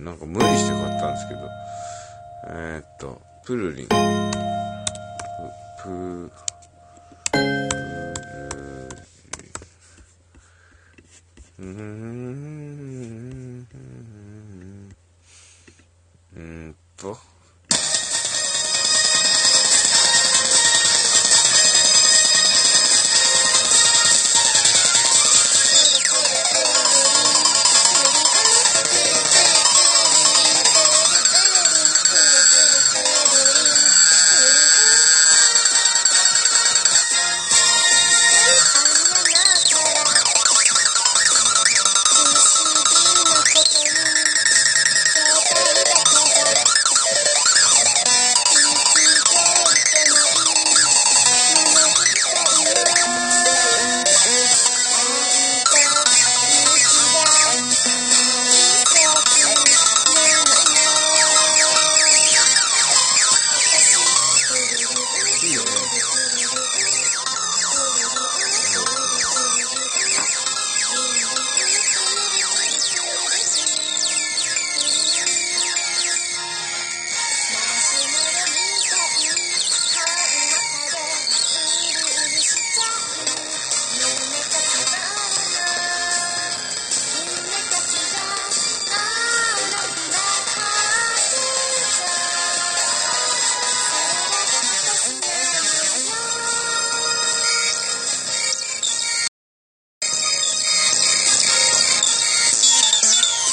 なんか無理して買ったんですけど。えー、っと、プルリン。プ、プ、ルリン。うーん。うーんと。